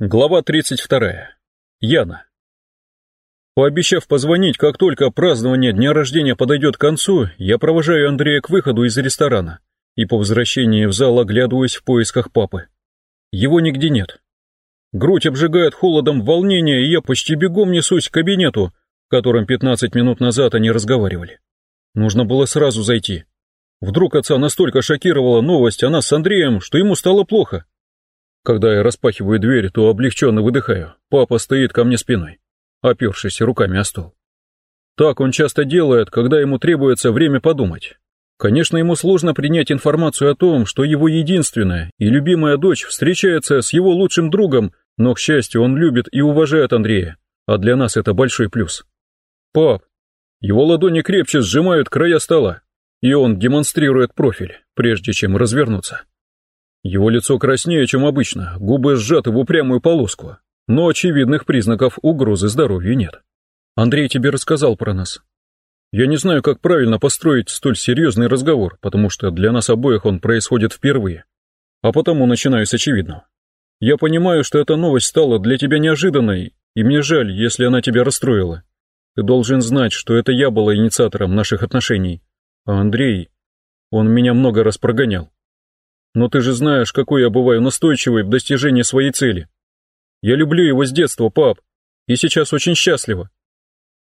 Глава 32. Яна. Пообещав позвонить, как только празднование дня рождения подойдет к концу, я провожаю Андрея к выходу из ресторана и по возвращении в зал оглядываюсь в поисках папы. Его нигде нет. Грудь обжигает холодом волнения, и я почти бегом несусь к кабинету, в котором 15 минут назад они разговаривали. Нужно было сразу зайти. Вдруг отца настолько шокировала новость о нас с Андреем, что ему стало плохо. Когда я распахиваю дверь, то облегченно выдыхаю. Папа стоит ко мне спиной, опершись руками о стол. Так он часто делает, когда ему требуется время подумать. Конечно, ему сложно принять информацию о том, что его единственная и любимая дочь встречается с его лучшим другом, но, к счастью, он любит и уважает Андрея, а для нас это большой плюс. Пап, его ладони крепче сжимают края стола, и он демонстрирует профиль, прежде чем развернуться. Его лицо краснее, чем обычно, губы сжаты в упрямую полоску, но очевидных признаков угрозы здоровью нет. Андрей тебе рассказал про нас. Я не знаю, как правильно построить столь серьезный разговор, потому что для нас обоих он происходит впервые. А потому начинаю с очевидного. Я понимаю, что эта новость стала для тебя неожиданной, и мне жаль, если она тебя расстроила. Ты должен знать, что это я была инициатором наших отношений, а Андрей, он меня много раз прогонял. Но ты же знаешь, какой я бываю настойчивый в достижении своей цели. Я люблю его с детства, пап, и сейчас очень счастлива.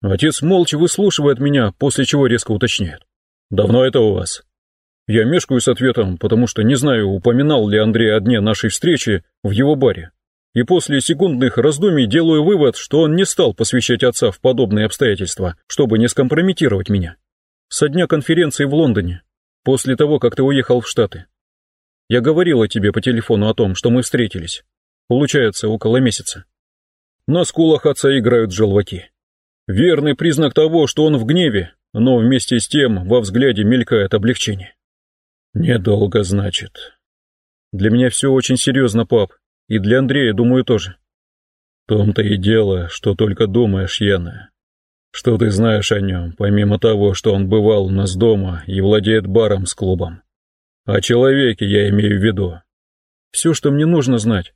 Отец молча выслушивает меня, после чего резко уточняет. Давно это у вас? Я мешкаю с ответом, потому что не знаю, упоминал ли Андрей о дне нашей встречи в его баре. И после секундных раздумий делаю вывод, что он не стал посвящать отца в подобные обстоятельства, чтобы не скомпрометировать меня. Со дня конференции в Лондоне, после того, как ты уехал в Штаты. Я говорила тебе по телефону о том, что мы встретились. Получается, около месяца. На скулах отца играют желваки. Верный признак того, что он в гневе, но вместе с тем во взгляде мелькает облегчение. Недолго, значит. Для меня все очень серьезно, пап, и для Андрея, думаю, тоже. В том-то и дело, что только думаешь, Яна. Что ты знаешь о нем, помимо того, что он бывал у нас дома и владеет баром с клубом? О человеке я имею в виду. Все, что мне нужно знать.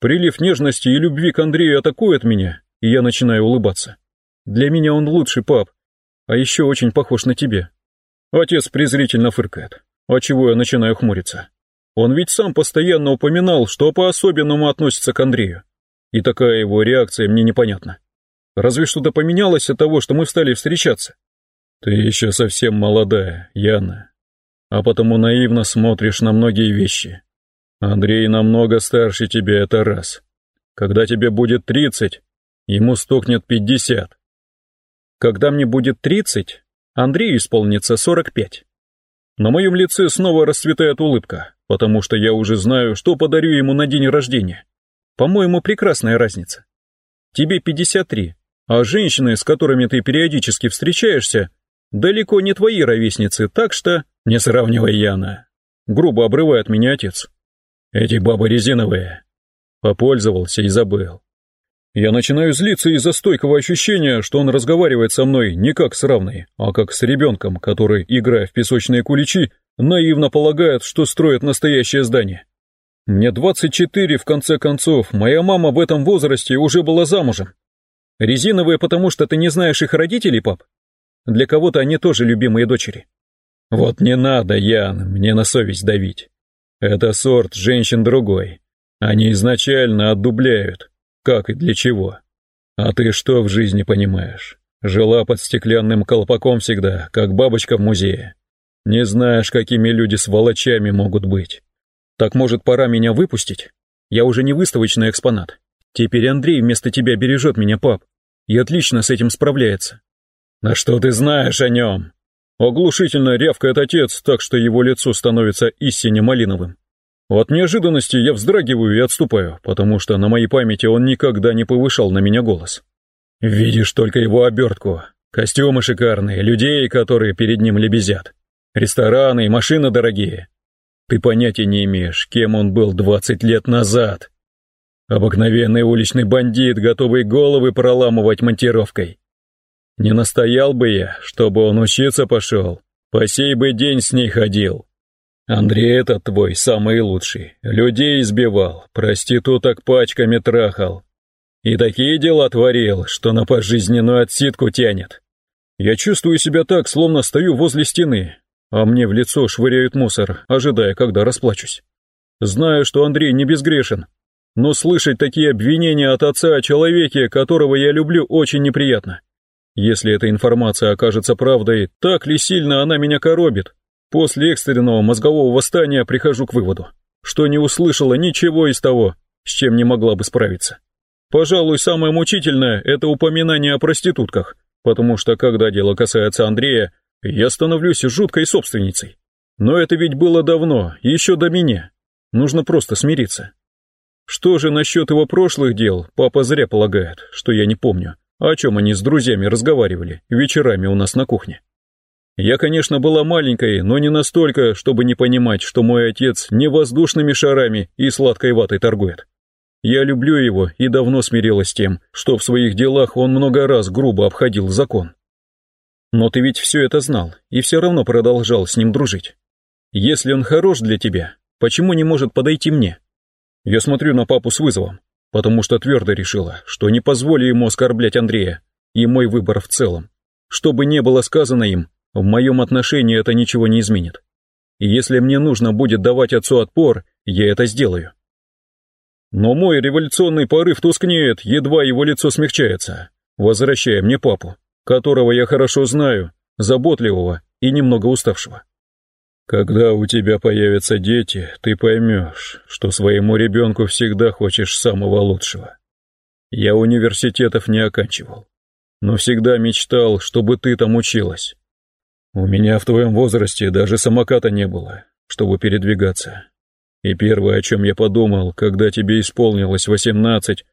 Прилив нежности и любви к Андрею атакует меня, и я начинаю улыбаться. Для меня он лучший пап, а еще очень похож на тебе. Отец презрительно фыркает, отчего я начинаю хмуриться. Он ведь сам постоянно упоминал, что по-особенному относится к Андрею. И такая его реакция мне непонятна. Разве что-то поменялось от того, что мы стали встречаться? Ты еще совсем молодая, Яна, а потому наивно смотришь на многие вещи. Андрей намного старше тебя, это раз. Когда тебе будет тридцать, ему стукнет пятьдесят. Когда мне будет тридцать, Андрею исполнится сорок пять. На моем лице снова расцветает улыбка, потому что я уже знаю, что подарю ему на день рождения. По-моему, прекрасная разница. Тебе пятьдесят три, а женщины, с которыми ты периодически встречаешься, далеко не твои ровесницы, так что не сравнивай, Яна. Грубо обрывает меня отец. Эти бабы резиновые. Попользовался и забыл. Я начинаю злиться из-за стойкого ощущения, что он разговаривает со мной не как с равной, а как с ребенком, который, играя в песочные куличи, наивно полагает, что строит настоящее здание. Мне 24, в конце концов, моя мама в этом возрасте уже была замужем. Резиновые, потому что ты не знаешь их родителей, пап? Для кого-то они тоже любимые дочери. Вот не надо, Ян, мне на совесть давить. Это сорт женщин другой. Они изначально отдубляют. Как и для чего. А ты что в жизни понимаешь? Жила под стеклянным колпаком всегда, как бабочка в музее. Не знаешь, какими люди сволочами могут быть. Так может, пора меня выпустить? Я уже не выставочный экспонат. Теперь Андрей вместо тебя бережет меня, пап. И отлично с этим справляется. «А что ты знаешь о нем?» Оглушительно рявкает отец, так что его лицо становится истинно малиновым. От неожиданности я вздрагиваю и отступаю, потому что на моей памяти он никогда не повышал на меня голос. Видишь только его обертку. Костюмы шикарные, людей, которые перед ним лебезят. Рестораны и машины дорогие. Ты понятия не имеешь, кем он был двадцать лет назад. Обыкновенный уличный бандит, готовый головы проламывать монтировкой. Не настоял бы я, чтобы он учиться пошел, по сей бы день с ней ходил. Андрей этот твой самый лучший. Людей избивал, проституток пачками трахал. И такие дела творил, что на пожизненную отсидку тянет. Я чувствую себя так, словно стою возле стены, а мне в лицо швыряют мусор, ожидая, когда расплачусь. Знаю, что Андрей не безгрешен, но слышать такие обвинения от отца о человеке, которого я люблю, очень неприятно. Если эта информация окажется правдой, так ли сильно она меня коробит? После экстренного мозгового восстания прихожу к выводу, что не услышала ничего из того, с чем не могла бы справиться. Пожалуй, самое мучительное – это упоминание о проститутках, потому что когда дело касается Андрея, я становлюсь жуткой собственницей. Но это ведь было давно, еще до меня. Нужно просто смириться. Что же насчет его прошлых дел, папа зря полагает, что я не помню, о чем они с друзьями разговаривали вечерами у нас на кухне. Я, конечно, была маленькой, но не настолько, чтобы не понимать, что мой отец не воздушными шарами и сладкой ватой торгует. Я люблю его и давно смирилась с тем, что в своих делах он много раз грубо обходил закон. Но ты ведь все это знал и все равно продолжал с ним дружить. Если он хорош для тебя, почему не может подойти мне? Я смотрю на папу с вызовом, потому что твердо решила, что не позволю ему оскорблять Андрея и мой выбор в целом. Что бы не было сказано им, в моем отношении это ничего не изменит. И если мне нужно будет давать отцу отпор, я это сделаю. Но мой революционный порыв тускнеет, едва его лицо смягчается, возвращая мне папу, которого я хорошо знаю, заботливого и немного уставшего. Когда у тебя появятся дети, ты поймешь, что своему ребенку всегда хочешь самого лучшего. Я университетов не оканчивал, но всегда мечтал, чтобы ты там училась. У меня в твоем возрасте даже самоката не было, чтобы передвигаться. И первое, о чем я подумал, когда тебе исполнилось восемнадцать,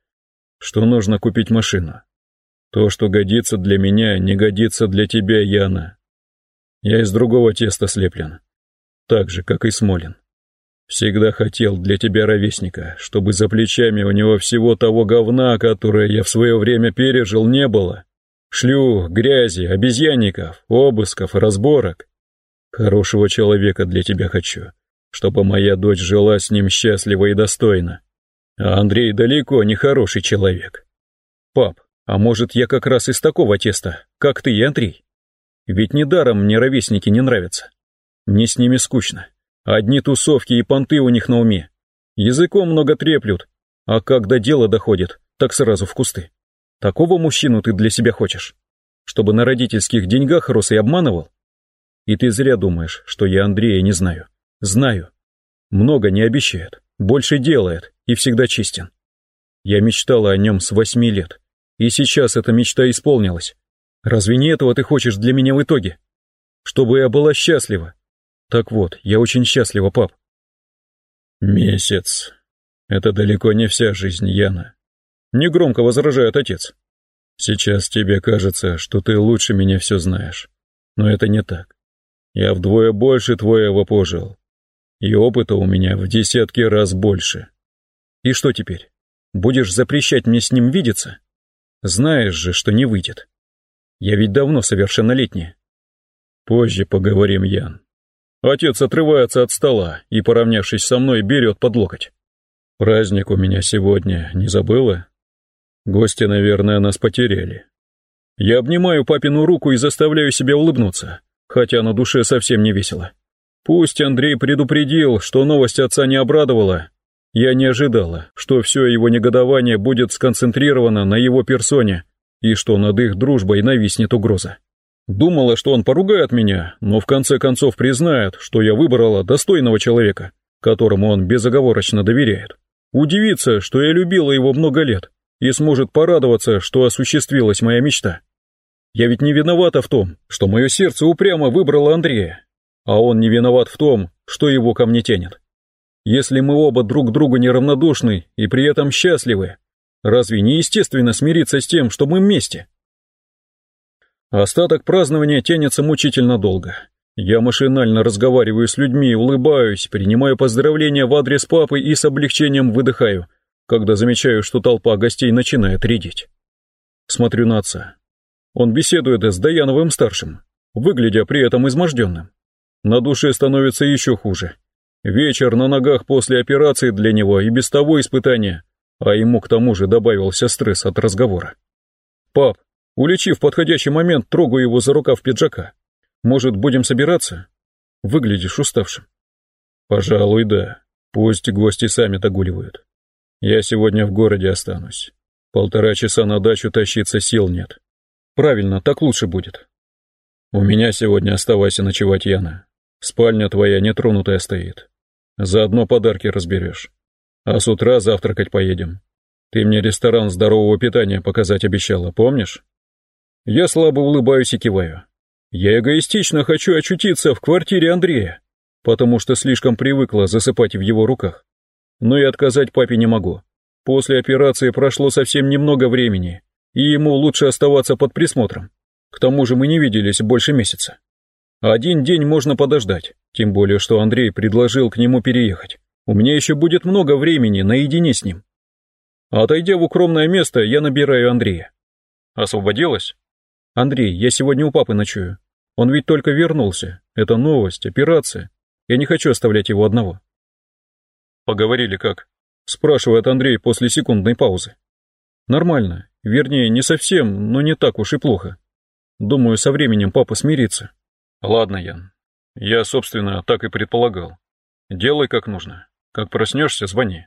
что нужно купить машину. То, что годится для меня, не годится для тебя, Яна. Я из другого теста слеплен так же, как и Смолин. Всегда хотел для тебя ровесника, чтобы за плечами у него всего того говна, которое я в свое время пережил, не было. Шлюх, грязи, обезьянников, обысков, разборок. Хорошего человека для тебя хочу, чтобы моя дочь жила с ним счастливо и достойно. А Андрей далеко не хороший человек. Пап, а может я как раз из такого теста, как ты и Андрей? Ведь недаром мне ровесники не нравятся. Мне с ними скучно. Одни тусовки и понты у них на уме. Языком много треплют, а когда дело доходит, так сразу в кусты. Такого мужчину ты для себя хочешь? Чтобы на родительских деньгах рос и обманывал? И ты зря думаешь, что я Андрея не знаю. Знаю. Много не обещает, больше делает и всегда честен. Я мечтала о нем с восьми лет, и сейчас эта мечта исполнилась. Разве не этого ты хочешь для меня в итоге? Чтобы я была счастлива, так вот, я очень счастлива, пап. Месяц. Это далеко не вся жизнь, Яна. Негромко возражает отец. Сейчас тебе кажется, что ты лучше меня все знаешь. Но это не так. Я вдвое больше твоего пожил. И опыта у меня в десятки раз больше. И что теперь? Будешь запрещать мне с ним видеться? Знаешь же, что не выйдет. Я ведь давно совершеннолетняя. Позже поговорим, Ян. Отец отрывается от стола и, поравнявшись со мной, берет под локоть. «Праздник у меня сегодня, не забыла? Гости, наверное, нас потеряли». Я обнимаю папину руку и заставляю себя улыбнуться, хотя на душе совсем не весело. Пусть Андрей предупредил, что новость отца не обрадовала, я не ожидала, что все его негодование будет сконцентрировано на его персоне и что над их дружбой нависнет угроза. Думала, что он поругает меня, но в конце концов признает, что я выбрала достойного человека, которому он безоговорочно доверяет. Удивится, что я любила его много лет, и сможет порадоваться, что осуществилась моя мечта. Я ведь не виновата в том, что мое сердце упрямо выбрало Андрея, а он не виноват в том, что его ко мне тянет. Если мы оба друг другу неравнодушны и при этом счастливы, разве не естественно смириться с тем, что мы вместе? Остаток празднования тянется мучительно долго. Я машинально разговариваю с людьми, улыбаюсь, принимаю поздравления в адрес папы и с облегчением выдыхаю, когда замечаю, что толпа гостей начинает редеть. Смотрю на отца. Он беседует с Даяновым-старшим, выглядя при этом изможденным. На душе становится еще хуже, Вечер на ногах после операции для него и без того испытание, а ему к тому же добавился стресс от разговора. «Пап, улечив в подходящий момент, трогаю его за рукав пиджака. Может, будем собираться? Выглядишь уставшим». «Пожалуй, да. Пусть гости сами догуливают. Я сегодня в городе останусь. Полтора часа на дачу тащиться сил нет. Правильно, так лучше будет. У меня сегодня оставайся ночевать, Яна. Спальня твоя нетронутая стоит. Заодно подарки разберешь. А с утра завтракать поедем. Ты мне ресторан здорового питания показать обещала, помнишь? Я слабо улыбаюсь и киваю. Я эгоистично хочу очутиться в квартире Андрея, потому что слишком привыкла засыпать в его руках. Но и отказать папе не могу. После операции прошло совсем немного времени, и ему лучше оставаться под присмотром. К тому же мы не виделись больше месяца. Один день можно подождать, тем более, что Андрей предложил к нему переехать. У меня еще будет много времени наедине с ним. Отойдя в укромное место, я набираю Андрея. Освободилась? Андрей, я сегодня у папы ночую. Он ведь только вернулся. Это новость, операция. Я не хочу оставлять его одного. Поговорили как? Спрашивает Андрей после секундной паузы. Нормально. Вернее, не совсем, но не так уж и плохо. Думаю, со временем папа смирится. Ладно, Ян. Я, собственно, так и предполагал. Делай как нужно. Как проснешься, звони.